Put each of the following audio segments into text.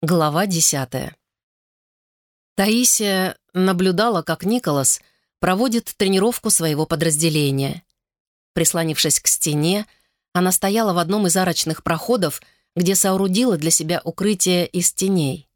Глава десятая. Таисия наблюдала, как Николас проводит тренировку своего подразделения. Прислонившись к стене, она стояла в одном из арочных проходов, где соорудила для себя укрытие из теней.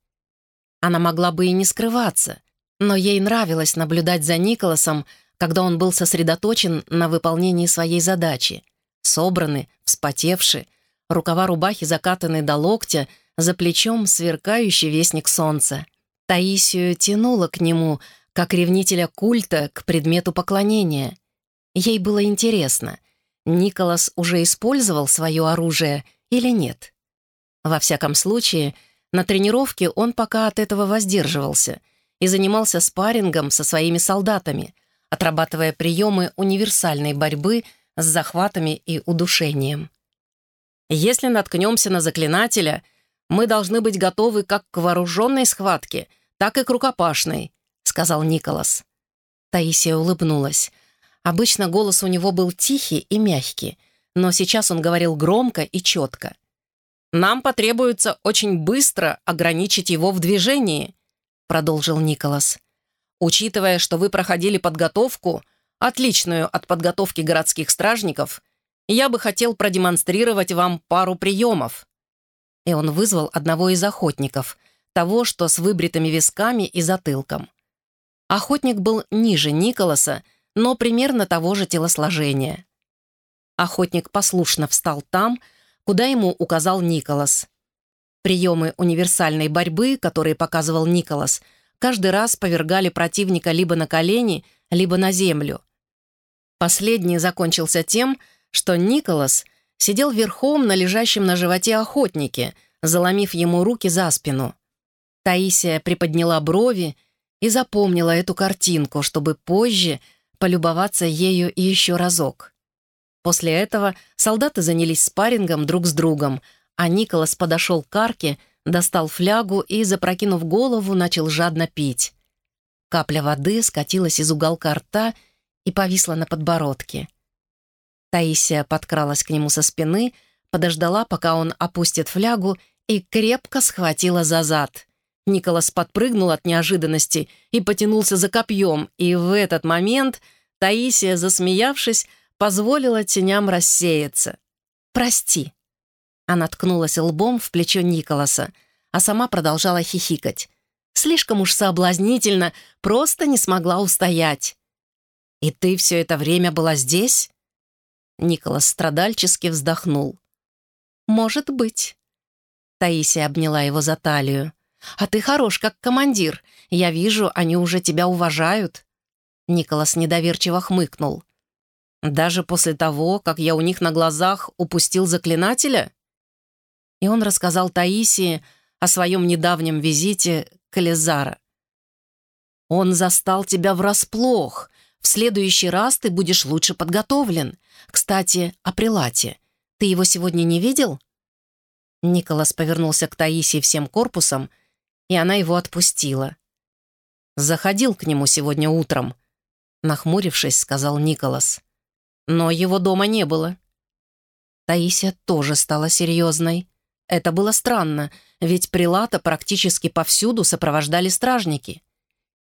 Она могла бы и не скрываться, но ей нравилось наблюдать за Николасом, когда он был сосредоточен на выполнении своей задачи. Собраны, вспотевший, рукава рубахи закатаны до локтя — за плечом сверкающий вестник солнца. Таисию тянуло к нему, как ревнителя культа, к предмету поклонения. Ей было интересно, Николас уже использовал свое оружие или нет. Во всяком случае, на тренировке он пока от этого воздерживался и занимался спаррингом со своими солдатами, отрабатывая приемы универсальной борьбы с захватами и удушением. Если наткнемся на заклинателя, мы должны быть готовы как к вооруженной схватке, так и к рукопашной», — сказал Николас. Таисия улыбнулась. Обычно голос у него был тихий и мягкий, но сейчас он говорил громко и четко. «Нам потребуется очень быстро ограничить его в движении», — продолжил Николас. «Учитывая, что вы проходили подготовку, отличную от подготовки городских стражников, я бы хотел продемонстрировать вам пару приемов и он вызвал одного из охотников, того, что с выбритыми висками и затылком. Охотник был ниже Николаса, но примерно того же телосложения. Охотник послушно встал там, куда ему указал Николас. Приемы универсальной борьбы, которые показывал Николас, каждый раз повергали противника либо на колени, либо на землю. Последний закончился тем, что Николас сидел верхом на лежащем на животе охотнике, заломив ему руки за спину. Таисия приподняла брови и запомнила эту картинку, чтобы позже полюбоваться ею еще разок. После этого солдаты занялись спаррингом друг с другом, а Николас подошел к арке, достал флягу и, запрокинув голову, начал жадно пить. Капля воды скатилась из уголка рта и повисла на подбородке. Таисия подкралась к нему со спины, подождала, пока он опустит флягу, и крепко схватила за зад. Николас подпрыгнул от неожиданности и потянулся за копьем, и в этот момент Таисия, засмеявшись, позволила теням рассеяться. «Прости». Она ткнулась лбом в плечо Николаса, а сама продолжала хихикать. Слишком уж соблазнительно, просто не смогла устоять. «И ты все это время была здесь?» Николас страдальчески вздохнул. «Может быть». Таисия обняла его за талию. «А ты хорош, как командир. Я вижу, они уже тебя уважают». Николас недоверчиво хмыкнул. «Даже после того, как я у них на глазах упустил заклинателя?» И он рассказал Таисии о своем недавнем визите к Элизара. «Он застал тебя врасплох. В следующий раз ты будешь лучше подготовлен. Кстати, о прилате. Ты его сегодня не видел?» Николас повернулся к Таисии всем корпусом, и она его отпустила. «Заходил к нему сегодня утром», — нахмурившись, сказал Николас. «Но его дома не было». Таисия тоже стала серьезной. Это было странно, ведь Прилата практически повсюду сопровождали стражники.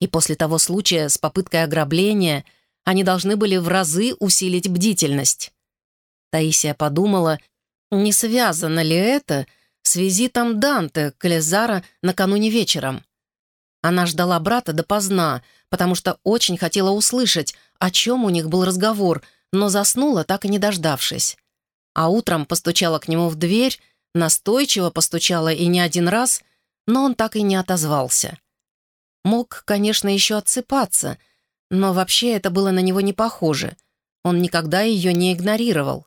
И после того случая с попыткой ограбления — они должны были в разы усилить бдительность. Таисия подумала, не связано ли это с визитом Данте к Лезара накануне вечером. Она ждала брата допоздна, потому что очень хотела услышать, о чем у них был разговор, но заснула, так и не дождавшись. А утром постучала к нему в дверь, настойчиво постучала и не один раз, но он так и не отозвался. Мог, конечно, еще отсыпаться — но вообще это было на него не похоже. Он никогда ее не игнорировал.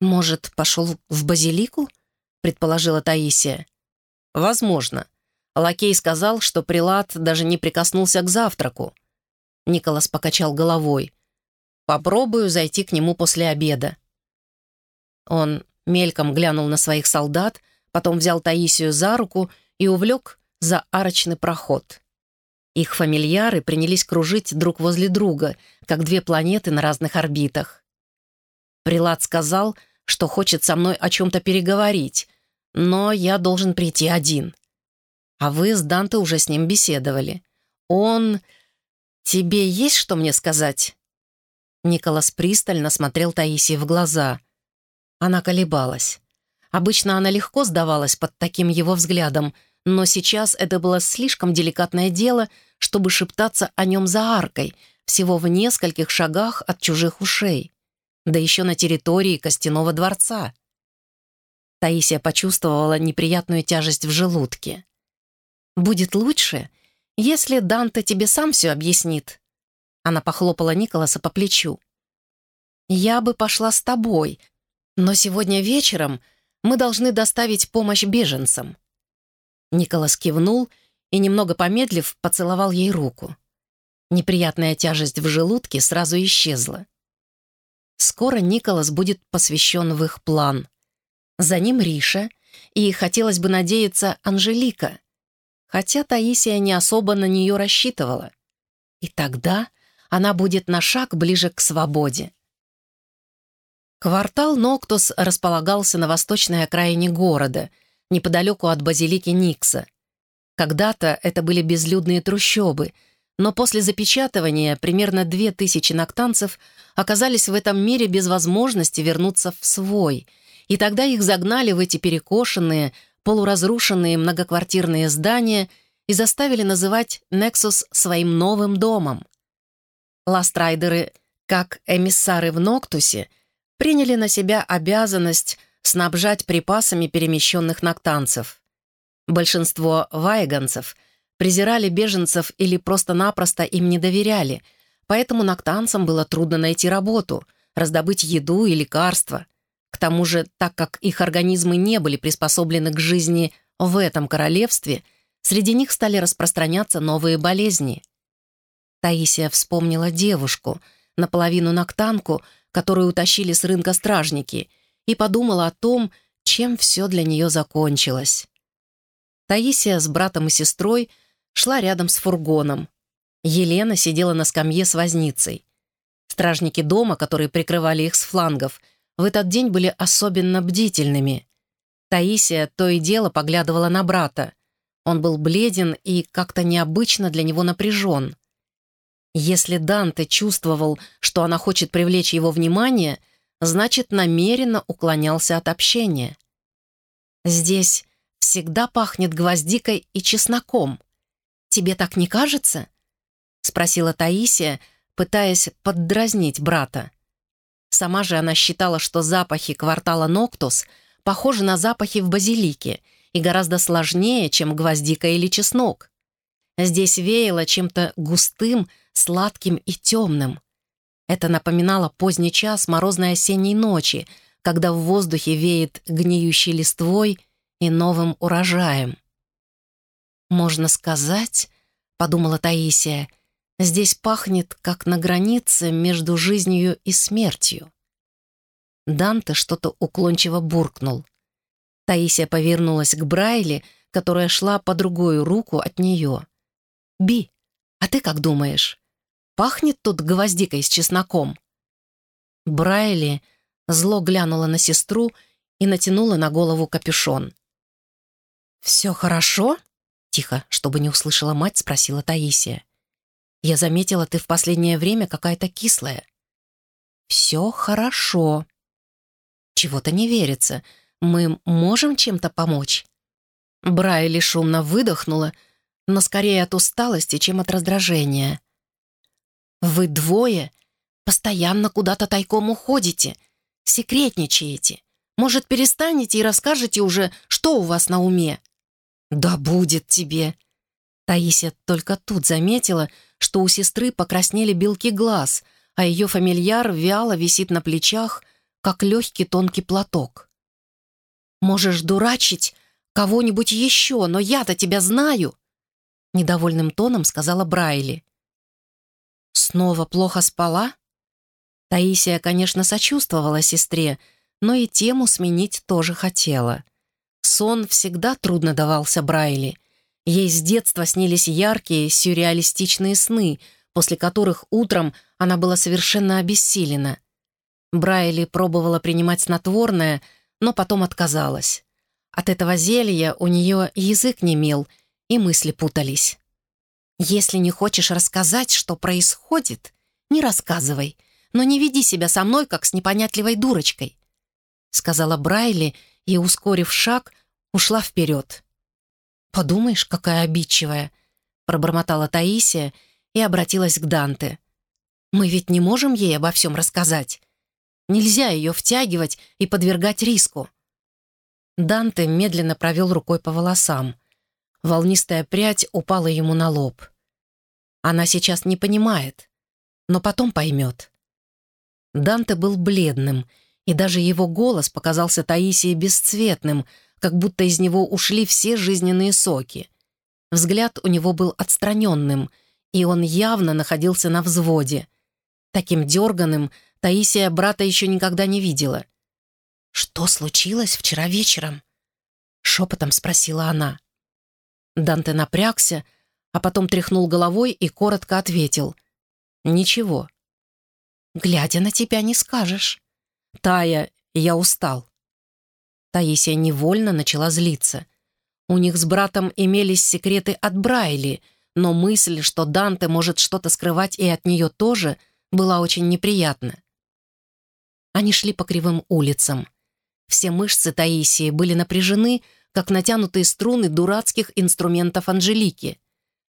«Может, пошел в базилику?» — предположила Таисия. «Возможно. Лакей сказал, что прилад даже не прикоснулся к завтраку». Николас покачал головой. «Попробую зайти к нему после обеда». Он мельком глянул на своих солдат, потом взял Таисию за руку и увлек за арочный проход. Их фамильяры принялись кружить друг возле друга, как две планеты на разных орбитах. Прилад сказал, что хочет со мной о чем-то переговорить, но я должен прийти один. А вы с Данте уже с ним беседовали. Он... Тебе есть что мне сказать?» Николас пристально смотрел Таисии в глаза. Она колебалась. Обычно она легко сдавалась под таким его взглядом, но сейчас это было слишком деликатное дело, чтобы шептаться о нем за аркой, всего в нескольких шагах от чужих ушей, да еще на территории Костяного дворца. Таисия почувствовала неприятную тяжесть в желудке. «Будет лучше, если Данте тебе сам все объяснит». Она похлопала Николаса по плечу. «Я бы пошла с тобой, но сегодня вечером мы должны доставить помощь беженцам». Николас кивнул и, немного помедлив, поцеловал ей руку. Неприятная тяжесть в желудке сразу исчезла. Скоро Николас будет посвящен в их план. За ним Риша, и, хотелось бы надеяться, Анжелика. Хотя Таисия не особо на нее рассчитывала. И тогда она будет на шаг ближе к свободе. Квартал Ноктус располагался на восточной окраине города, неподалеку от базилики Никса. Когда-то это были безлюдные трущобы, но после запечатывания примерно две тысячи ноктанцев оказались в этом мире без возможности вернуться в свой — и тогда их загнали в эти перекошенные, полуразрушенные многоквартирные здания и заставили называть Нексус своим новым домом. Ластрайдеры, как эмиссары в Ноктусе, приняли на себя обязанность снабжать припасами перемещенных ноктанцев. Большинство вайганцев презирали беженцев или просто-напросто им не доверяли, поэтому ноктанцам было трудно найти работу, раздобыть еду и лекарства. К тому же, так как их организмы не были приспособлены к жизни в этом королевстве, среди них стали распространяться новые болезни. Таисия вспомнила девушку, наполовину ноктанку, которую утащили с рынка стражники, и подумала о том, чем все для нее закончилось. Таисия с братом и сестрой шла рядом с фургоном. Елена сидела на скамье с возницей. Стражники дома, которые прикрывали их с флангов, в этот день были особенно бдительными. Таисия то и дело поглядывала на брата. Он был бледен и как-то необычно для него напряжен. Если Данте чувствовал, что она хочет привлечь его внимание, значит, намеренно уклонялся от общения. «Здесь всегда пахнет гвоздикой и чесноком. Тебе так не кажется?» — спросила Таисия, пытаясь поддразнить брата. Сама же она считала, что запахи квартала Ноктус похожи на запахи в базилике и гораздо сложнее, чем гвоздика или чеснок. Здесь веяло чем-то густым, сладким и темным. Это напоминало поздний час морозной осенней ночи, когда в воздухе веет гниющей листвой и новым урожаем. «Можно сказать, — подумала Таисия, — Здесь пахнет, как на границе между жизнью и смертью. Данте что-то уклончиво буркнул. Таисия повернулась к Брайли, которая шла по другую руку от нее. «Би, а ты как думаешь? Пахнет тут гвоздикой с чесноком?» Брайли зло глянула на сестру и натянула на голову капюшон. «Все хорошо?» — тихо, чтобы не услышала мать, спросила Таисия. Я заметила, ты в последнее время какая-то кислая. Все хорошо. Чего-то не верится. Мы можем чем-то помочь? Брайли шумно выдохнула, но скорее от усталости, чем от раздражения. Вы двое постоянно куда-то тайком уходите, секретничаете. Может, перестанете и расскажете уже, что у вас на уме? Да будет тебе. Таисия только тут заметила, что у сестры покраснели белки глаз, а ее фамильяр вяло висит на плечах, как легкий тонкий платок. «Можешь дурачить кого-нибудь еще, но я-то тебя знаю!» Недовольным тоном сказала Брайли. «Снова плохо спала?» Таисия, конечно, сочувствовала сестре, но и тему сменить тоже хотела. Сон всегда трудно давался Брайли, Ей с детства снились яркие, сюрреалистичные сны, после которых утром она была совершенно обессилена. Брайли пробовала принимать снотворное, но потом отказалась. От этого зелья у нее язык не мел, и мысли путались. «Если не хочешь рассказать, что происходит, не рассказывай, но не веди себя со мной, как с непонятливой дурочкой», сказала Брайли и, ускорив шаг, ушла вперед. «Подумаешь, какая обидчивая», пробормотала Таисия и обратилась к Данте. «Мы ведь не можем ей обо всем рассказать. Нельзя ее втягивать и подвергать риску». Данте медленно провел рукой по волосам. Волнистая прядь упала ему на лоб. Она сейчас не понимает, но потом поймет. Данте был бледным, и даже его голос показался Таисии бесцветным, как будто из него ушли все жизненные соки. Взгляд у него был отстраненным, и он явно находился на взводе. Таким дерганым Таисия брата еще никогда не видела. «Что случилось вчера вечером?» — шепотом спросила она. Данте напрягся, а потом тряхнул головой и коротко ответил. «Ничего». «Глядя на тебя, не скажешь». «Тая, я устал». Таисия невольно начала злиться. У них с братом имелись секреты от Брайли, но мысль, что Данте может что-то скрывать и от нее тоже, была очень неприятна. Они шли по кривым улицам. Все мышцы Таисии были напряжены, как натянутые струны дурацких инструментов Анжелики.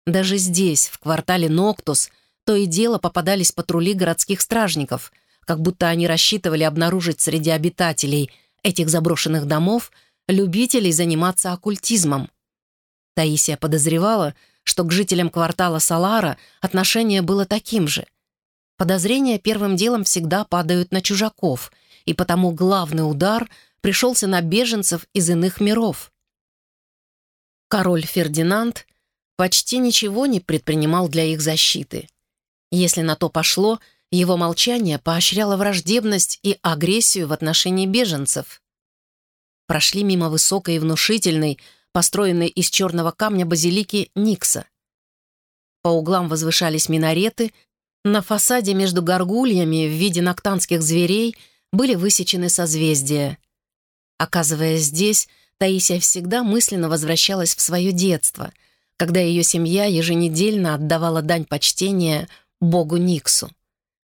Даже здесь, в квартале Ноктус, то и дело попадались патрули городских стражников, как будто они рассчитывали обнаружить среди обитателей этих заброшенных домов – любителей заниматься оккультизмом. Таисия подозревала, что к жителям квартала Салара отношение было таким же. Подозрения первым делом всегда падают на чужаков, и потому главный удар пришелся на беженцев из иных миров. Король Фердинанд почти ничего не предпринимал для их защиты. Если на то пошло, его молчание поощряло враждебность и агрессию в отношении беженцев прошли мимо высокой и внушительной, построенной из черного камня базилики Никса. По углам возвышались минареты, на фасаде между горгульями в виде ноктанских зверей были высечены созвездия. Оказываясь здесь, Таисия всегда мысленно возвращалась в свое детство, когда ее семья еженедельно отдавала дань почтения богу Никсу.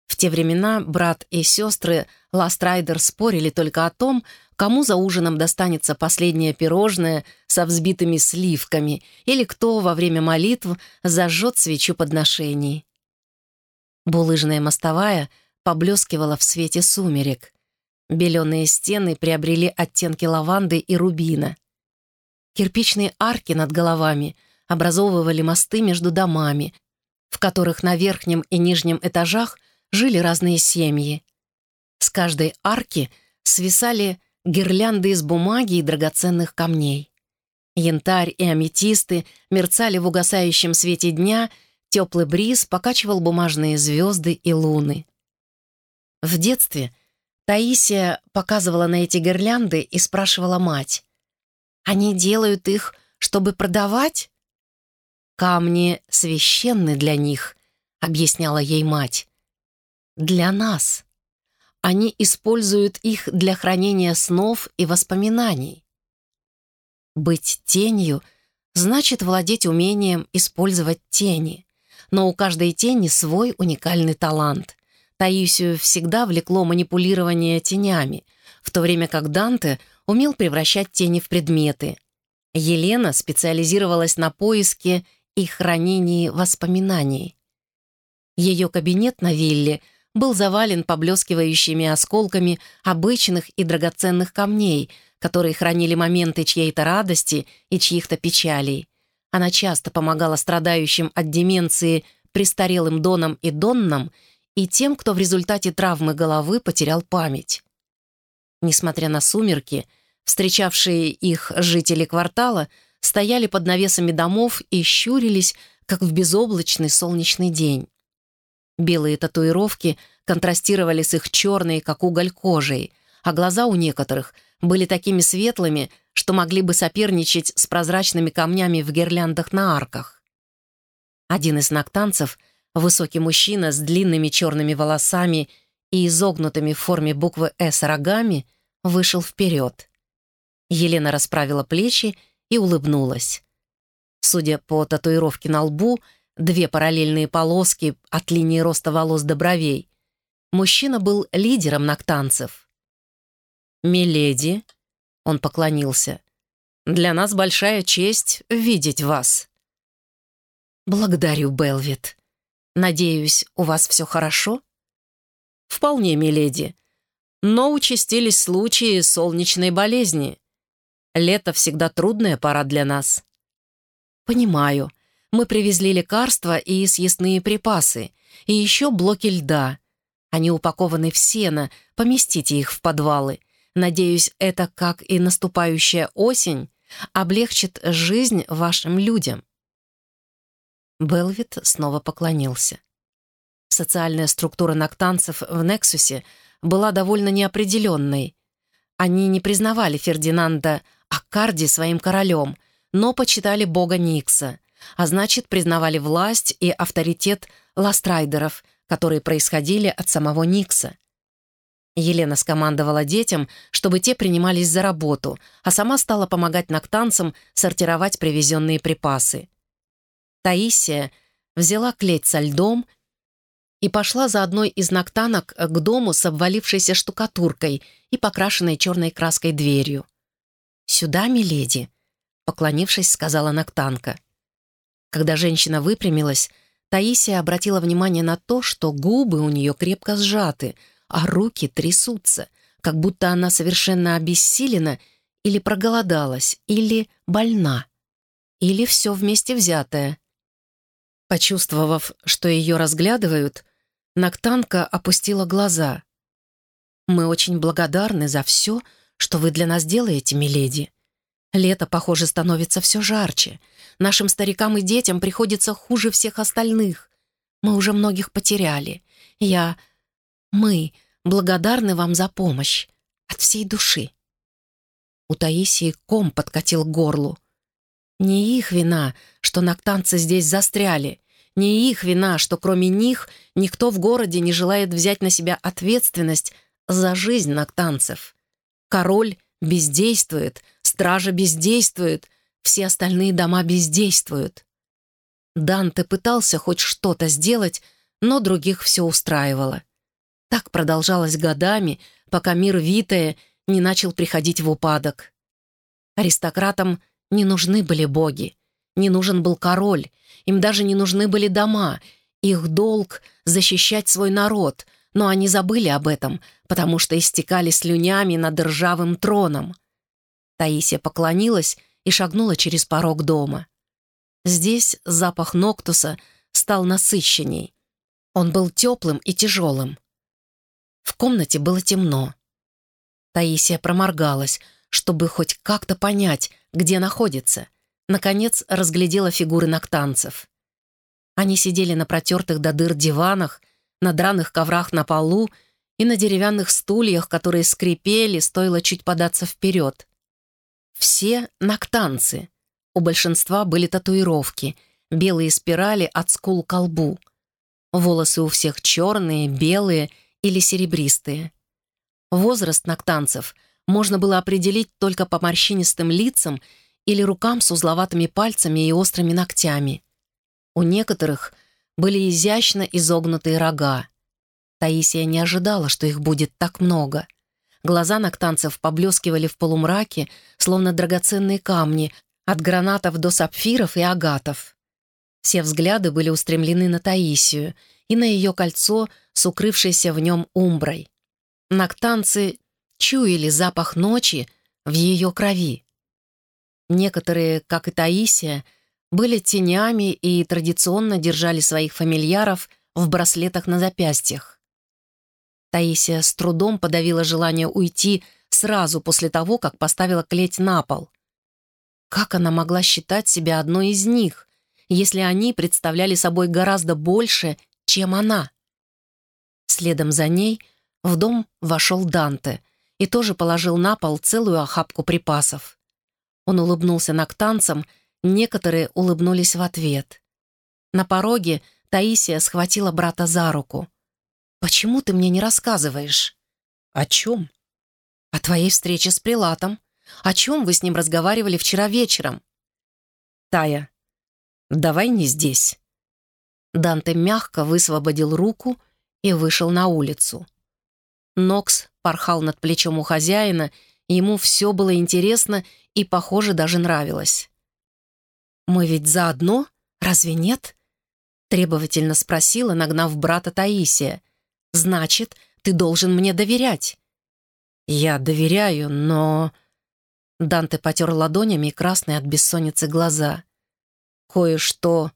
В те времена брат и сестры Ластрайдер спорили только о том, кому за ужином достанется последнее пирожное со взбитыми сливками или кто во время молитв зажжет свечу подношений. Булыжная мостовая поблескивала в свете сумерек. Беленые стены приобрели оттенки лаванды и рубина. Кирпичные арки над головами образовывали мосты между домами, в которых на верхнем и нижнем этажах жили разные семьи. С каждой арки свисали гирлянды из бумаги и драгоценных камней. Янтарь и аметисты мерцали в угасающем свете дня, теплый бриз покачивал бумажные звезды и луны. В детстве Таисия показывала на эти гирлянды и спрашивала мать, «Они делают их, чтобы продавать?» «Камни священны для них», — объясняла ей мать. «Для нас». Они используют их для хранения снов и воспоминаний. Быть тенью значит владеть умением использовать тени. Но у каждой тени свой уникальный талант. Таисию всегда влекло манипулирование тенями, в то время как Данте умел превращать тени в предметы. Елена специализировалась на поиске и хранении воспоминаний. Ее кабинет на вилле — был завален поблескивающими осколками обычных и драгоценных камней, которые хранили моменты чьей-то радости и чьих-то печалей. Она часто помогала страдающим от деменции престарелым донам и доннам и тем, кто в результате травмы головы потерял память. Несмотря на сумерки, встречавшие их жители квартала стояли под навесами домов и щурились, как в безоблачный солнечный день. Белые татуировки контрастировали с их черной, как уголь, кожей, а глаза у некоторых были такими светлыми, что могли бы соперничать с прозрачными камнями в гирляндах на арках. Один из ноктанцев, высокий мужчина с длинными черными волосами и изогнутыми в форме буквы «С» рогами, вышел вперед. Елена расправила плечи и улыбнулась. Судя по татуировке на лбу, две параллельные полоски от линии роста волос до бровей, мужчина был лидером ноктанцев. «Миледи», — он поклонился, — «для нас большая честь видеть вас». «Благодарю, Белвит. Надеюсь, у вас все хорошо?» «Вполне, миледи. Но участились случаи солнечной болезни. Лето всегда трудная пора для нас». «Понимаю. Мы привезли лекарства и съестные припасы, и еще блоки льда. Они упакованы в сено, поместите их в подвалы. Надеюсь, это, как и наступающая осень, облегчит жизнь вашим людям». Белвит снова поклонился. Социальная структура ноктанцев в Нексусе была довольно неопределенной. Они не признавали Фердинанда Аккарди своим королем, но почитали бога Никса, а значит, признавали власть и авторитет ластрайдеров, которые происходили от самого Никса. Елена скомандовала детям, чтобы те принимались за работу, а сама стала помогать ноктанцам сортировать привезенные припасы. Таисия взяла клеть со льдом и пошла за одной из ноктанок к дому с обвалившейся штукатуркой и покрашенной черной краской дверью. «Сюда, миледи», — поклонившись, сказала ноктанка. Когда женщина выпрямилась, Таисия обратила внимание на то, что губы у нее крепко сжаты, а руки трясутся, как будто она совершенно обессилена или проголодалась, или больна, или все вместе взятое. Почувствовав, что ее разглядывают, Ноктанка опустила глаза. «Мы очень благодарны за все, что вы для нас делаете, миледи. Лето, похоже, становится все жарче. Нашим старикам и детям приходится хуже всех остальных. Мы уже многих потеряли. Я... Мы благодарны вам за помощь. От всей души». У Таисии ком подкатил к горлу. Не их вина, что ноктанцы здесь застряли. Не их вина, что кроме них никто в городе не желает взять на себя ответственность за жизнь ноктанцев. Король бездействует, стража бездействует, все остальные дома бездействуют. Данте пытался хоть что-то сделать, но других все устраивало. Так продолжалось годами, пока мир Витая не начал приходить в упадок. Аристократам не нужны были боги, не нужен был король, им даже не нужны были дома. Их долг — защищать свой народ, но они забыли об этом, потому что истекали слюнями над ржавым троном. Таисия поклонилась и шагнула через порог дома. Здесь запах Ноктуса стал насыщенней. Он был теплым и тяжелым. В комнате было темно. Таисия проморгалась, чтобы хоть как-то понять, где находится. Наконец разглядела фигуры ноктанцев. Они сидели на протертых до дыр диванах, на драных коврах на полу и на деревянных стульях, которые скрипели, стоило чуть податься вперед. Все ноктанцы. У большинства были татуировки, белые спирали от скул к лбу. Волосы у всех черные, белые или серебристые. Возраст ноктанцев можно было определить только по морщинистым лицам или рукам с узловатыми пальцами и острыми ногтями. У некоторых были изящно изогнутые рога. Таисия не ожидала, что их будет так много. Глаза ноктанцев поблескивали в полумраке, словно драгоценные камни, от гранатов до сапфиров и агатов. Все взгляды были устремлены на Таисию и на ее кольцо с укрывшейся в нем умброй. Ноктанцы чуяли запах ночи в ее крови. Некоторые, как и Таисия, были тенями и традиционно держали своих фамильяров в браслетах на запястьях. Таисия с трудом подавила желание уйти сразу после того, как поставила клеть на пол. Как она могла считать себя одной из них, если они представляли собой гораздо больше, чем она? Следом за ней в дом вошел Данте и тоже положил на пол целую охапку припасов. Он улыбнулся ноктанцам, некоторые улыбнулись в ответ. На пороге Таисия схватила брата за руку. «Почему ты мне не рассказываешь?» «О чем?» «О твоей встрече с Прилатом. О чем вы с ним разговаривали вчера вечером?» «Тая, давай не здесь». Данте мягко высвободил руку и вышел на улицу. Нокс порхал над плечом у хозяина, ему все было интересно и, похоже, даже нравилось. «Мы ведь заодно, разве нет?» Требовательно спросила, нагнав брата Таисия. «Значит, ты должен мне доверять». «Я доверяю, но...» Данте потер ладонями красные от бессонницы глаза. «Кое-что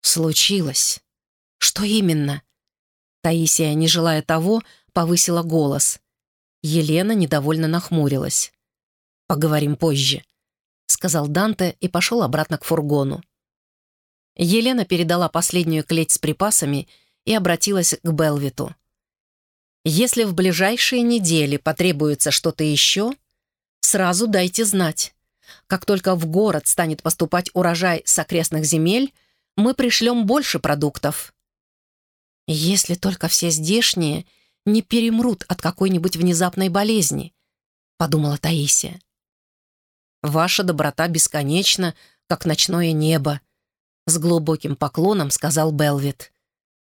случилось». «Что именно?» Таисия, не желая того, повысила голос. Елена недовольно нахмурилась. «Поговорим позже», — сказал Данте и пошел обратно к фургону. Елена передала последнюю клеть с припасами и обратилась к Белвиту. «Если в ближайшие недели потребуется что-то еще, сразу дайте знать. Как только в город станет поступать урожай с окрестных земель, мы пришлем больше продуктов». «Если только все здешние не перемрут от какой-нибудь внезапной болезни», — подумала Таисия. «Ваша доброта бесконечна, как ночное небо», — с глубоким поклоном сказал Белвит.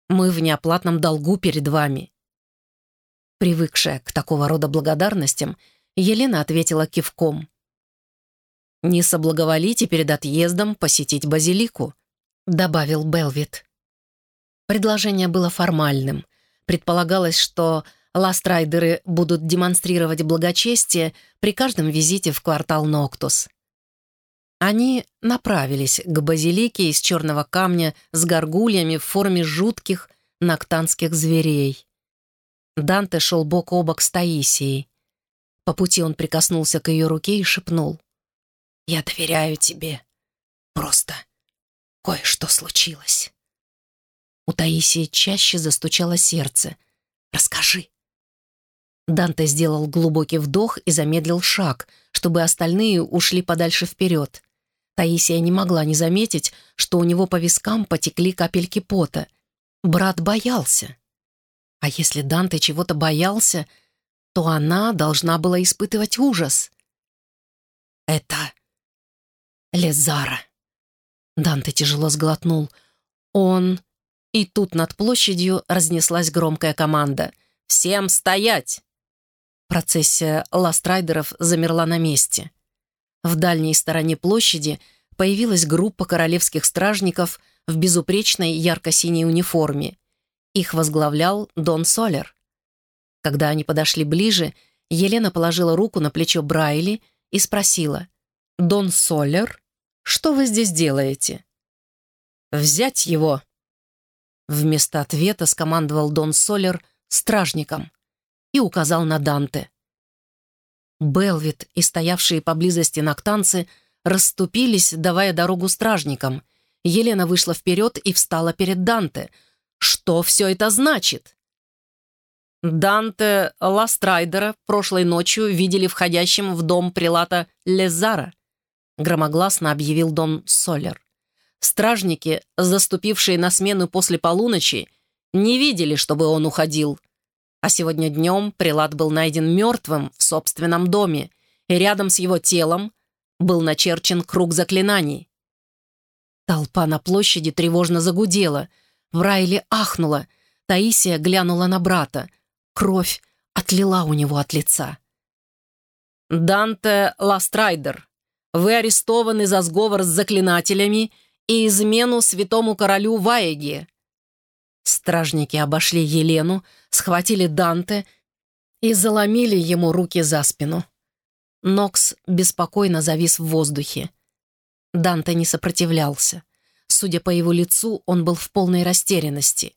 «Мы в неоплатном долгу перед вами». Привыкшая к такого рода благодарностям, Елена ответила кивком. «Не соблаговолите перед отъездом посетить базилику», — добавил Белвит. Предложение было формальным. Предполагалось, что ластрайдеры будут демонстрировать благочестие при каждом визите в квартал Ноктус. Они направились к базилике из черного камня с горгульями в форме жутких ноктанских зверей. Данте шел бок о бок с Таисией. По пути он прикоснулся к ее руке и шепнул. «Я доверяю тебе. Просто кое-что случилось». У Таисии чаще застучало сердце. «Расскажи». Данте сделал глубокий вдох и замедлил шаг, чтобы остальные ушли подальше вперед. Таисия не могла не заметить, что у него по вискам потекли капельки пота. Брат боялся. А если Данте чего-то боялся, то она должна была испытывать ужас. «Это Лезара». Данте тяжело сглотнул. «Он...» И тут над площадью разнеслась громкая команда. «Всем стоять!» Процессия ластрайдеров замерла на месте. В дальней стороне площади появилась группа королевских стражников в безупречной ярко-синей униформе. Их возглавлял Дон Солер. Когда они подошли ближе, Елена положила руку на плечо Брайли и спросила, «Дон Солер, что вы здесь делаете?» «Взять его!» Вместо ответа скомандовал Дон Солер стражником и указал на Данте. Белвит и стоявшие поблизости ноктанцы расступились, давая дорогу стражникам. Елена вышла вперед и встала перед Данте. «Что все это значит?» Данте Ластрайдера прошлой ночью видели входящим в дом прелата Лезара, громогласно объявил Дон Солер. Стражники, заступившие на смену после полуночи, не видели, чтобы он уходил. А сегодня днем прелат был найден мертвым в собственном доме, и рядом с его телом был начерчен круг заклинаний. Толпа на площади тревожно загудела. Брайли ахнула. Таисия глянула на брата. Кровь отлила у него от лица. «Данте Ластрайдер, вы арестованы за сговор с заклинателями и измену святому королю Ваеги. Стражники обошли Елену, схватили Данте и заломили ему руки за спину. Нокс беспокойно завис в воздухе. Данте не сопротивлялся. Судя по его лицу, он был в полной растерянности.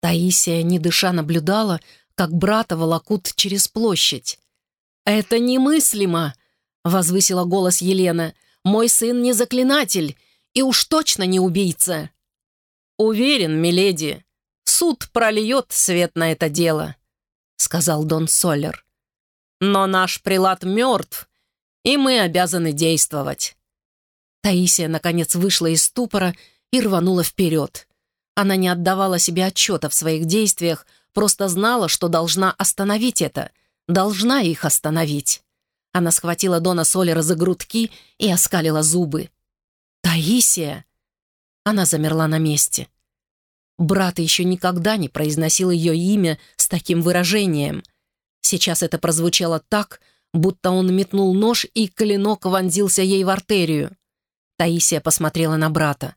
Таисия, не дыша, наблюдала, как брата волокут через площадь. «Это немыслимо!» — возвысила голос Елена. «Мой сын не заклинатель и уж точно не убийца. Уверен, миледи, суд прольет свет на это дело, сказал Дон Соллер. Но наш прилад мертв, и мы обязаны действовать. Таисия, наконец, вышла из ступора и рванула вперед. Она не отдавала себе отчета в своих действиях, просто знала, что должна остановить это, должна их остановить. Она схватила Дона Солера за грудки и оскалила зубы. «Таисия!» Она замерла на месте. Брат еще никогда не произносил ее имя с таким выражением. Сейчас это прозвучало так, будто он метнул нож, и клинок вонзился ей в артерию. Таисия посмотрела на брата.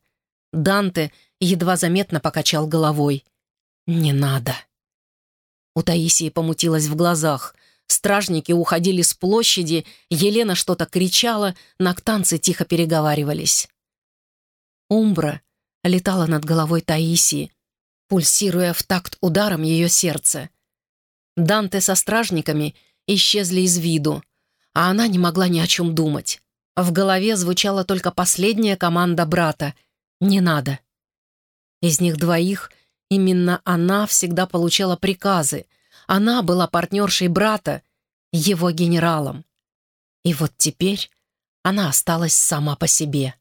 Данте едва заметно покачал головой. «Не надо». У Таисии помутилась в глазах. Стражники уходили с площади, Елена что-то кричала, нактанцы тихо переговаривались. Умбра летала над головой Таисии, пульсируя в такт ударом ее сердца. Данте со стражниками исчезли из виду, а она не могла ни о чем думать. В голове звучала только последняя команда брата «Не надо». Из них двоих именно она всегда получала приказы. Она была партнершей брата, его генералом. И вот теперь она осталась сама по себе.